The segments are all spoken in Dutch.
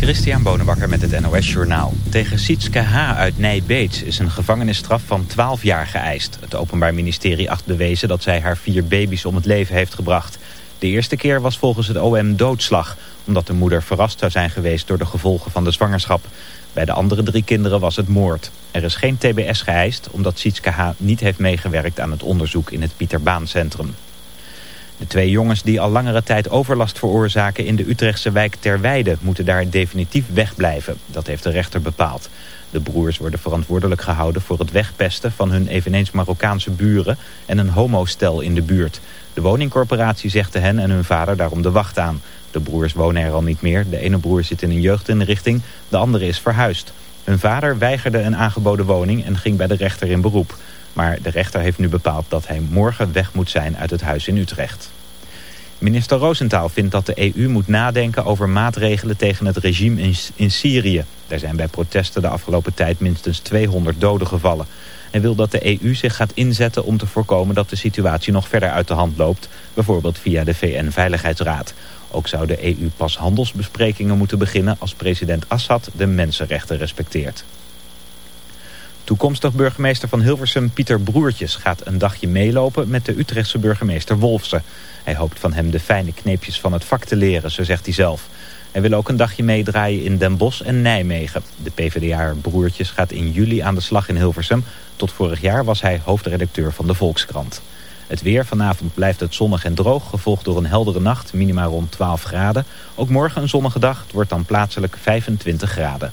Christian Bonenbakker met het NOS Journaal. Tegen Sietske H. uit Nijbeets is een gevangenisstraf van 12 jaar geëist. Het Openbaar Ministerie acht bewezen dat zij haar vier baby's om het leven heeft gebracht. De eerste keer was volgens het OM doodslag... omdat de moeder verrast zou zijn geweest door de gevolgen van de zwangerschap. Bij de andere drie kinderen was het moord. Er is geen tbs geëist omdat Sietske H. niet heeft meegewerkt aan het onderzoek in het Pieterbaancentrum. De twee jongens die al langere tijd overlast veroorzaken in de Utrechtse wijk Terweide moeten daar definitief wegblijven. Dat heeft de rechter bepaald. De broers worden verantwoordelijk gehouden voor het wegpesten van hun eveneens Marokkaanse buren en een homostel in de buurt. De woningcorporatie zegde hen en hun vader daarom de wacht aan. De broers wonen er al niet meer. De ene broer zit in een jeugdinrichting, de andere is verhuisd. Hun vader weigerde een aangeboden woning en ging bij de rechter in beroep. Maar de rechter heeft nu bepaald dat hij morgen weg moet zijn uit het huis in Utrecht. Minister Roosentaal vindt dat de EU moet nadenken over maatregelen tegen het regime in, in Syrië. Daar zijn bij protesten de afgelopen tijd minstens 200 doden gevallen. Hij wil dat de EU zich gaat inzetten om te voorkomen dat de situatie nog verder uit de hand loopt. Bijvoorbeeld via de VN-veiligheidsraad. Ook zou de EU pas handelsbesprekingen moeten beginnen als president Assad de mensenrechten respecteert. Toekomstig burgemeester van Hilversum Pieter Broertjes gaat een dagje meelopen met de Utrechtse burgemeester Wolfsen. Hij hoopt van hem de fijne kneepjes van het vak te leren, zo zegt hij zelf. Hij wil ook een dagje meedraaien in Den Bosch en Nijmegen. De PvdA Broertjes gaat in juli aan de slag in Hilversum. Tot vorig jaar was hij hoofdredacteur van de Volkskrant. Het weer vanavond blijft het zonnig en droog, gevolgd door een heldere nacht, minimaal rond 12 graden. Ook morgen een zonnige dag, het wordt dan plaatselijk 25 graden.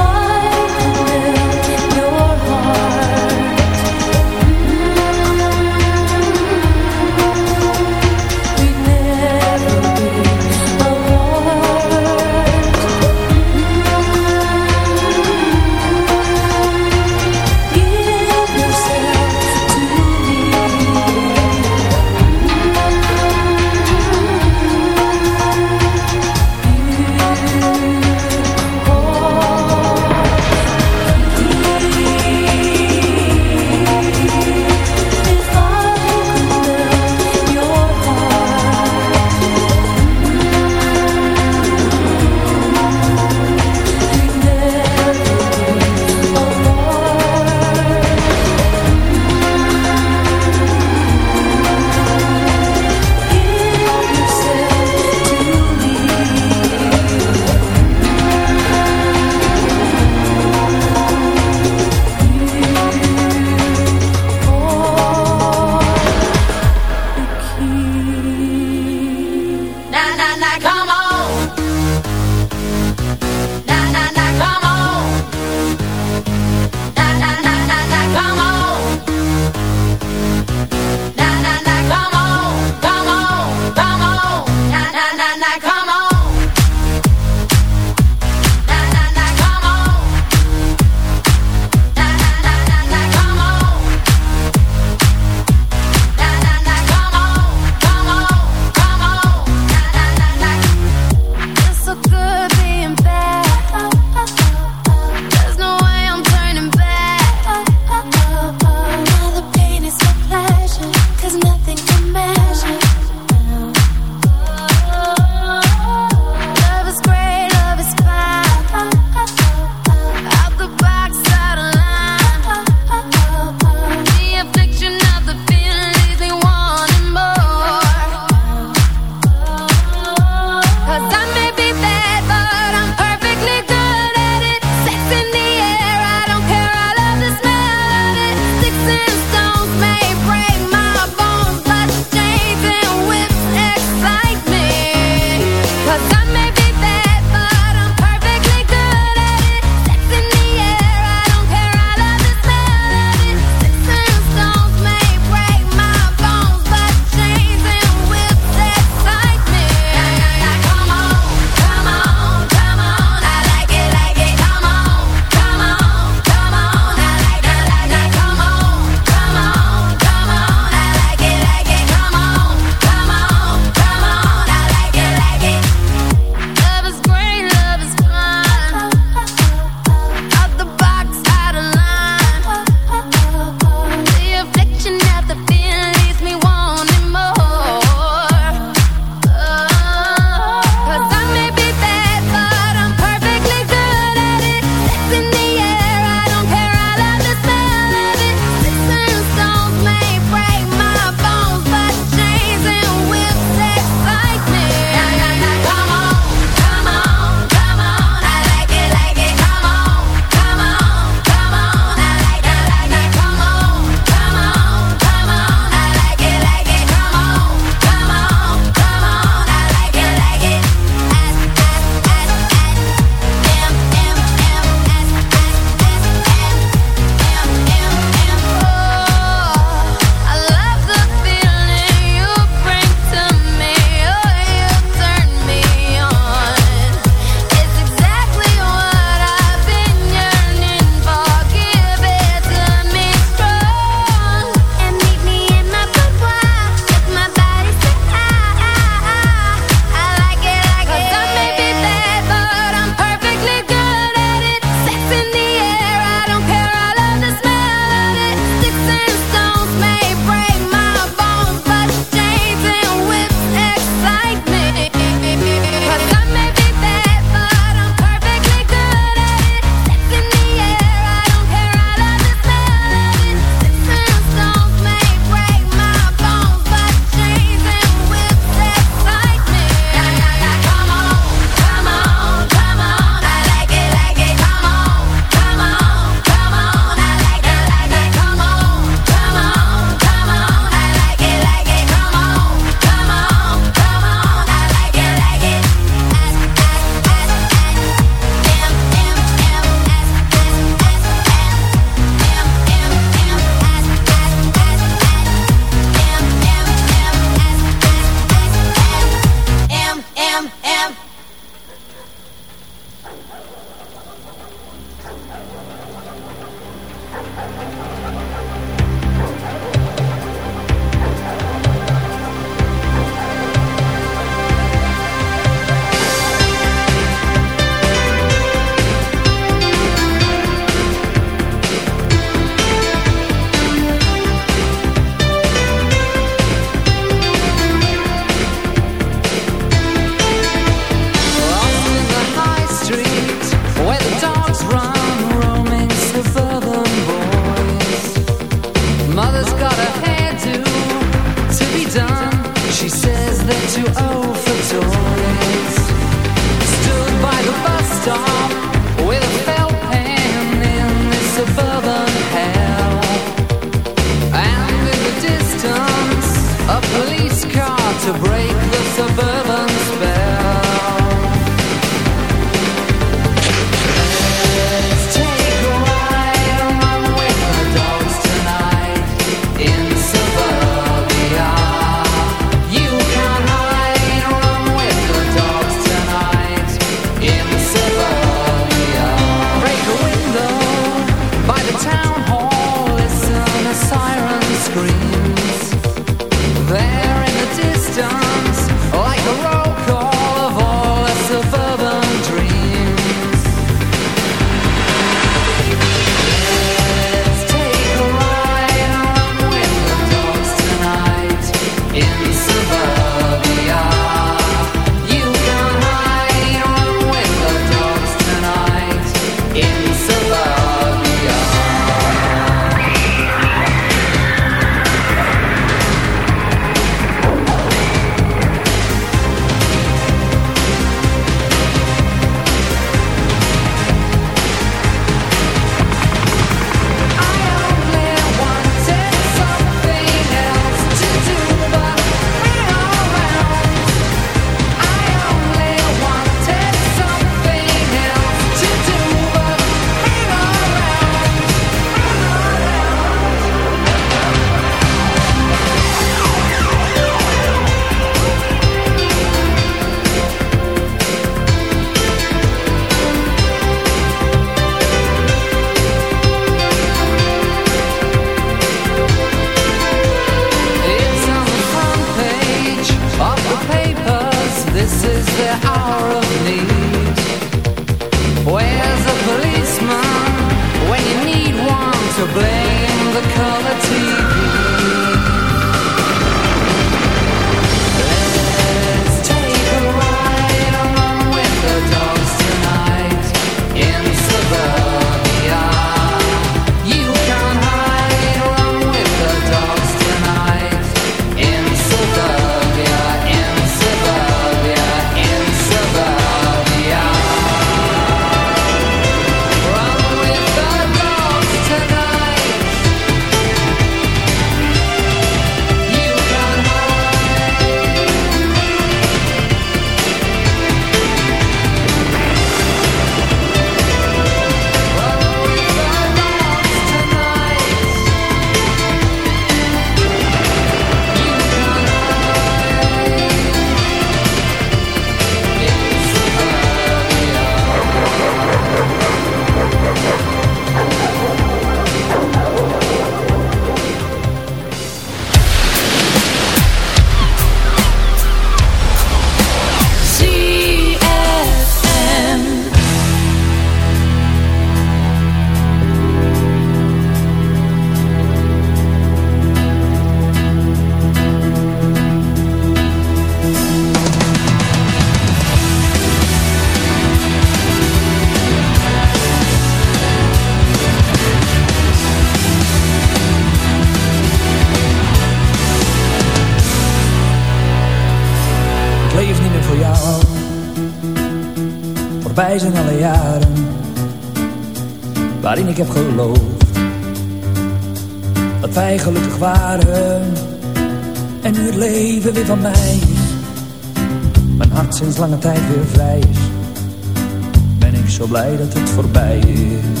zo blij dat het voorbij is.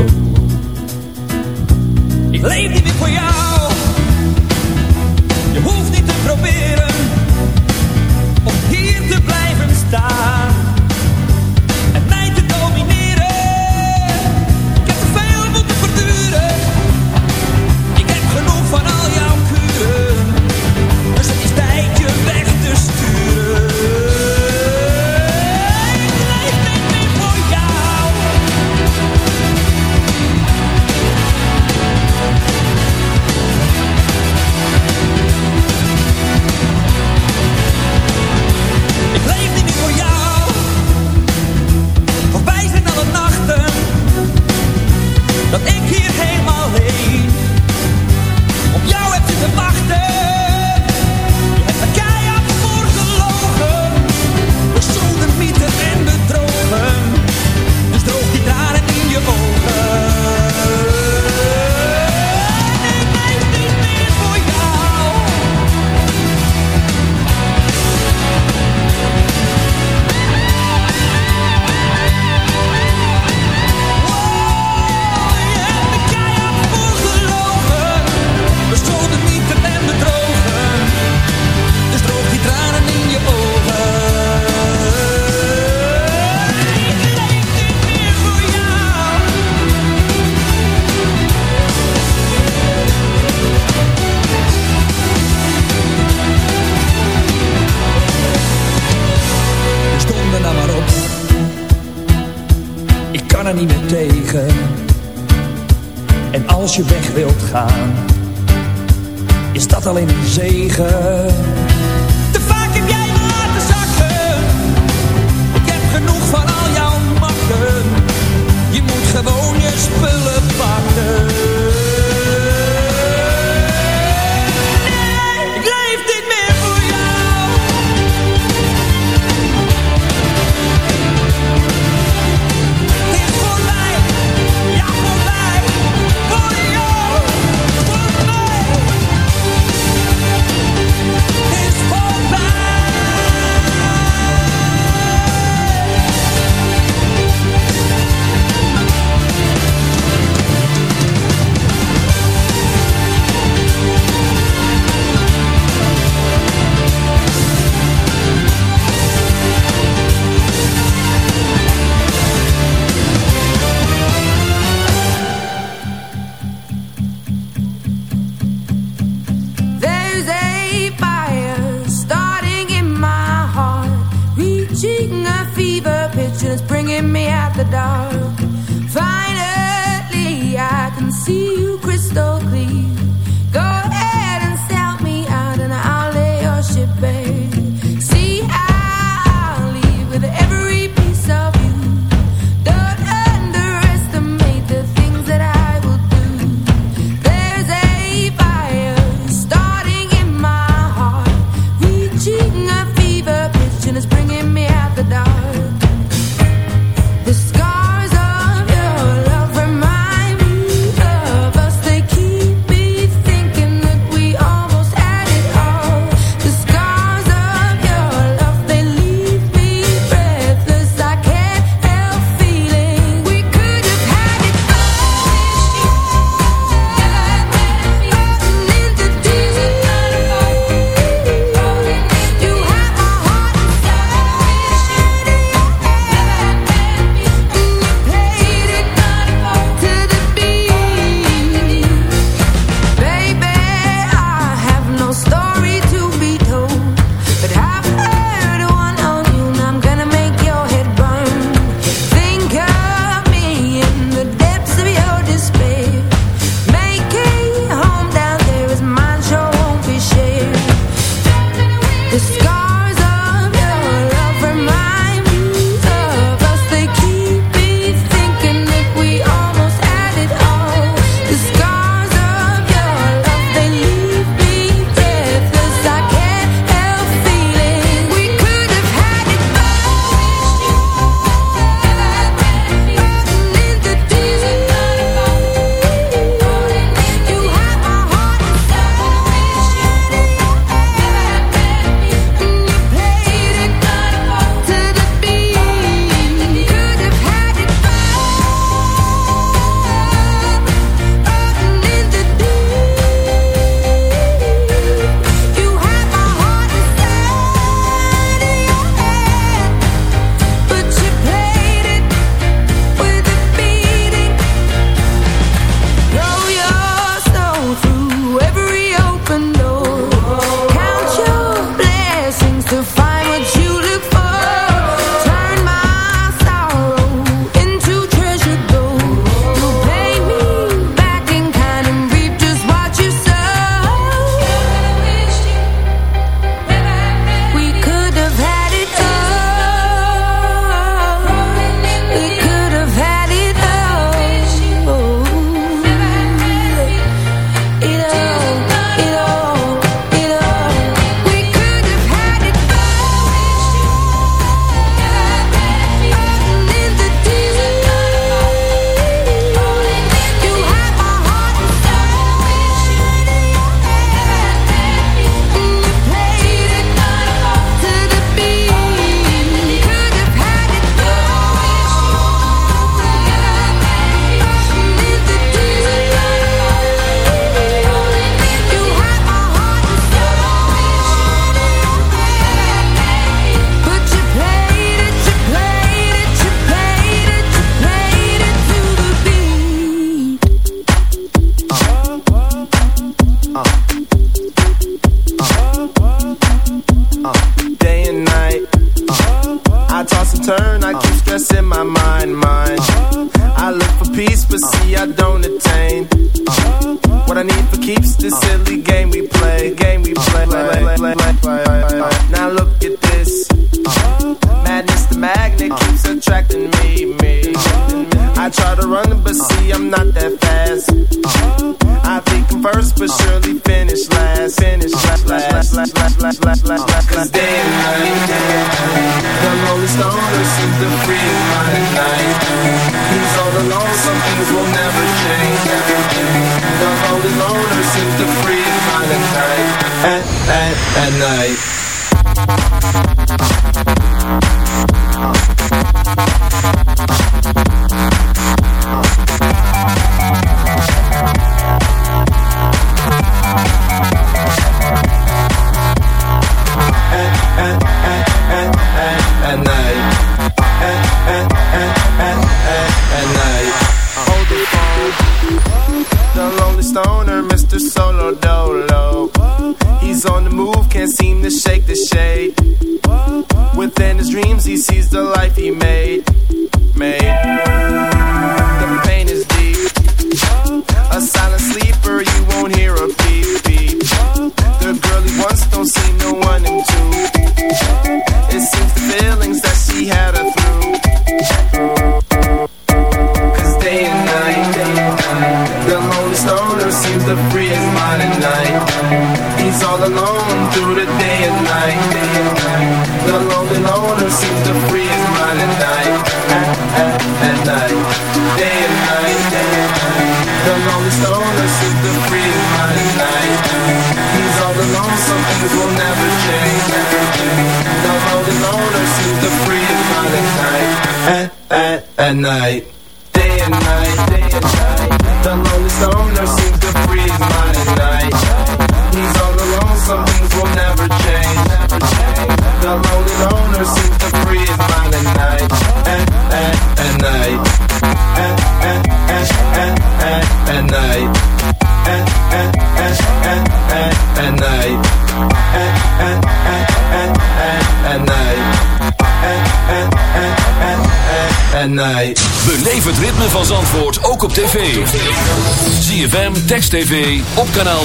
Oh. Ik leef niet meer voor jou. Je hoeft niet te proberen om hier te blijven staan. als je weg wilt gaan. Is dat alleen een zegen? Te vaak heb jij laten zakken. Ik heb genoeg van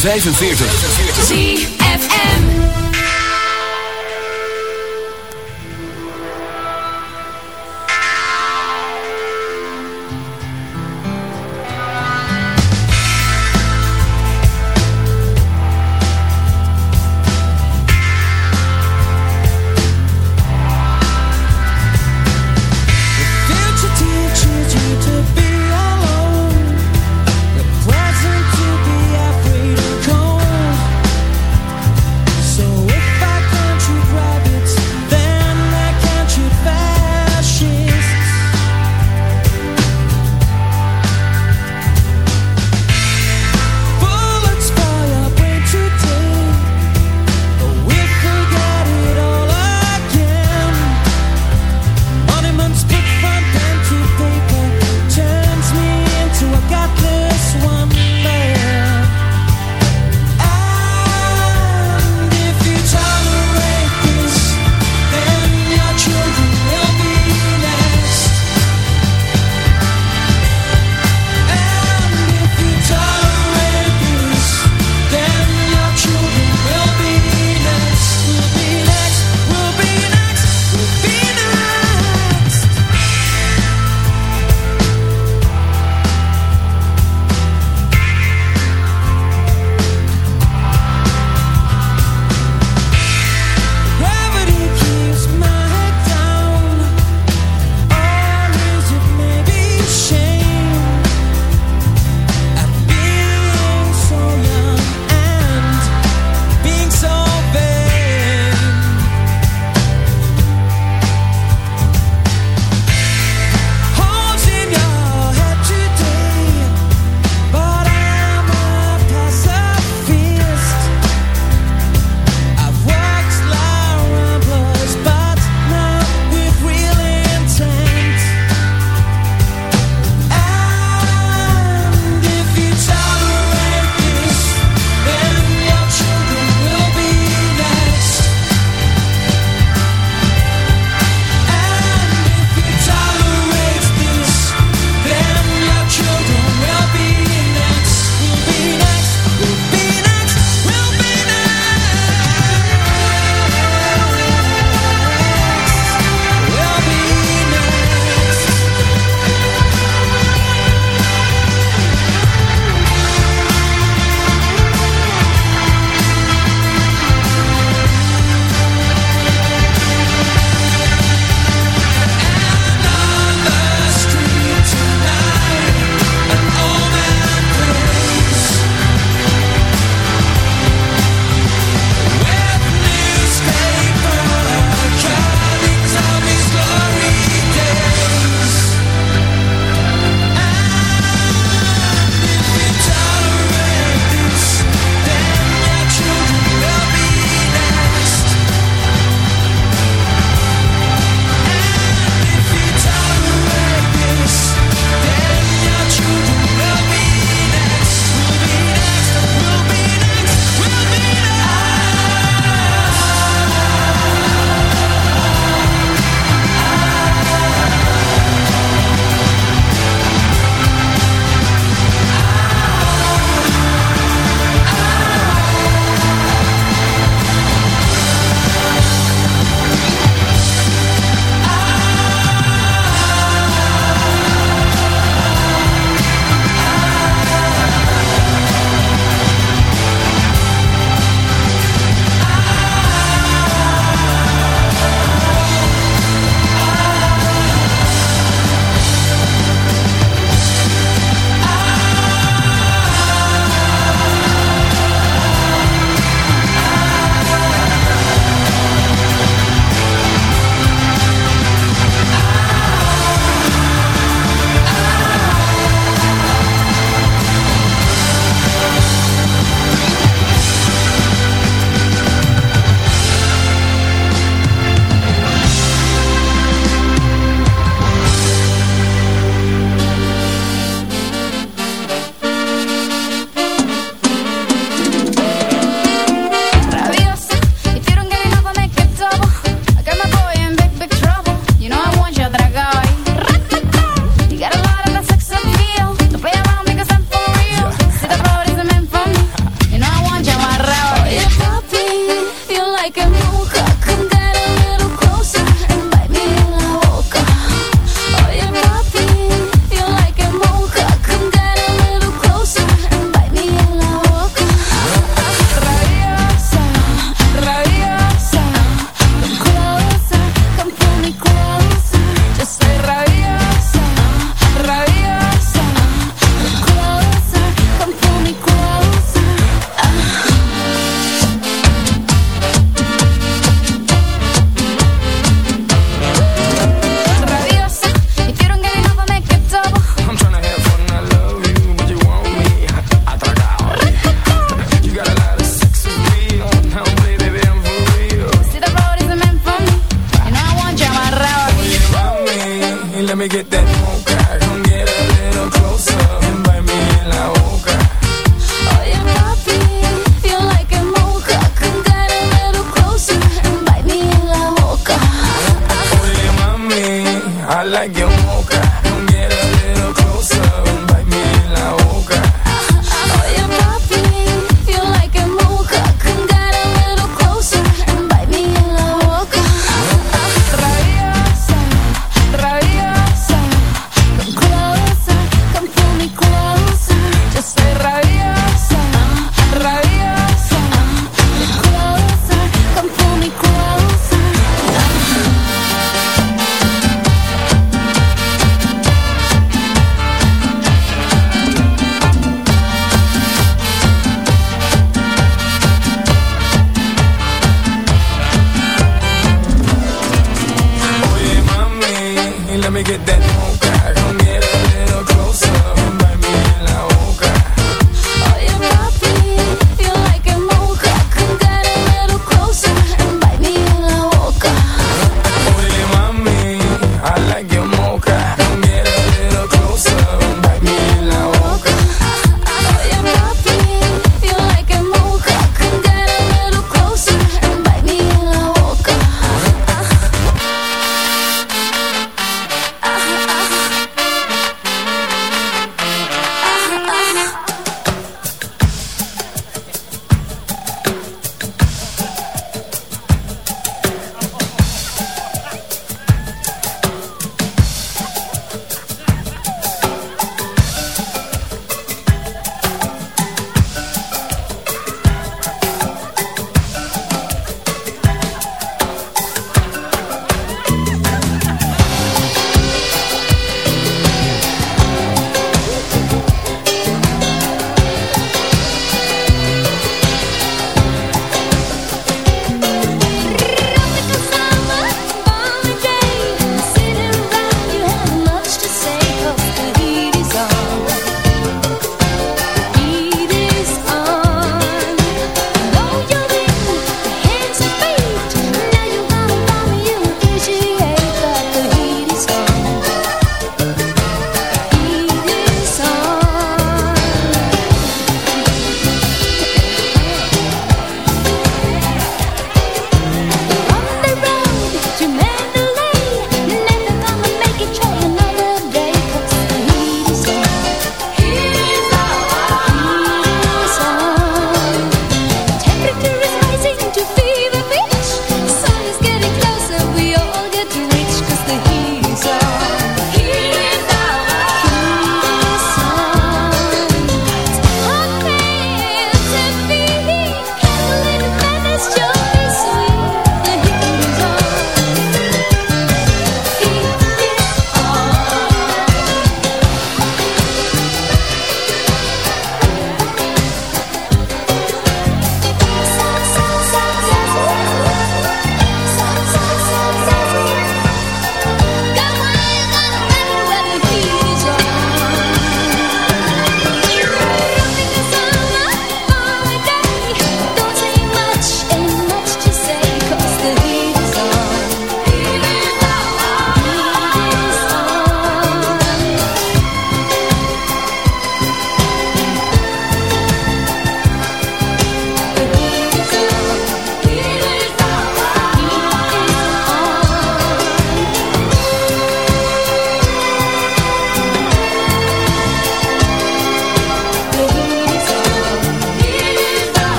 45. 45.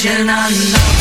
vision unknown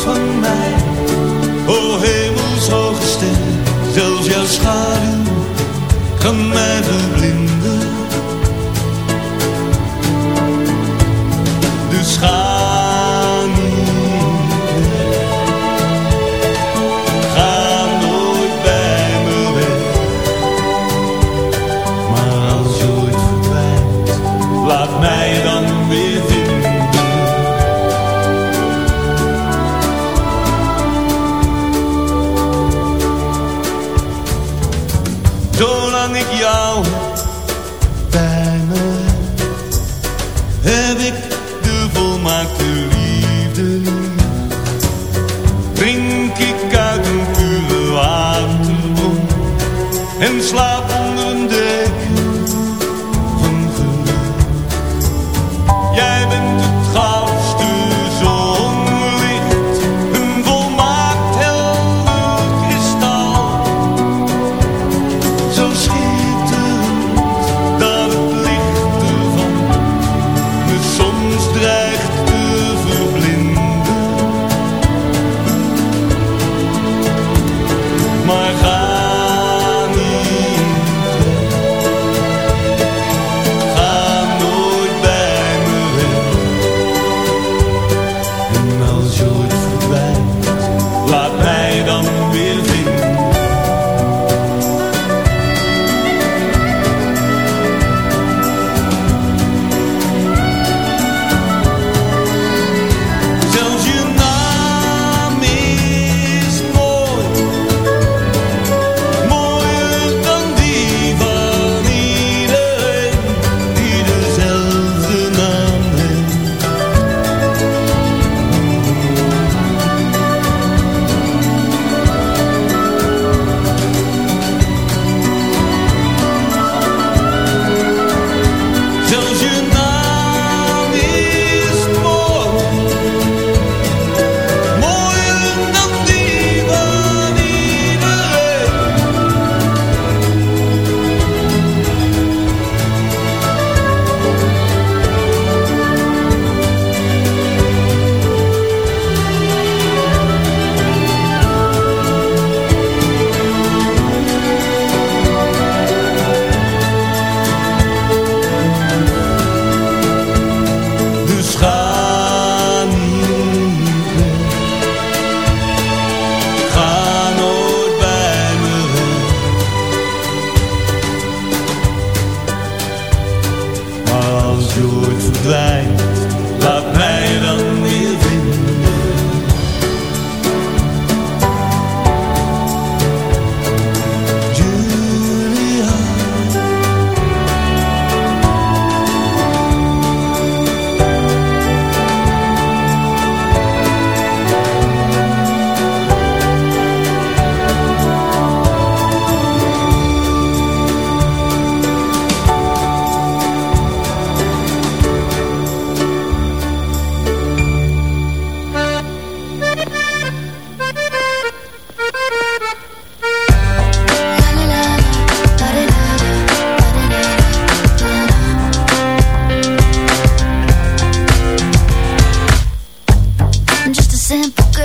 van mij. O hemelshoge ster, zelfs jouw schaduw kan mij verblinden. Dus ga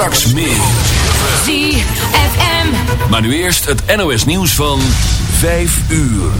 Straks meer. ZFM. Maar nu eerst het NOS nieuws van 5 uur.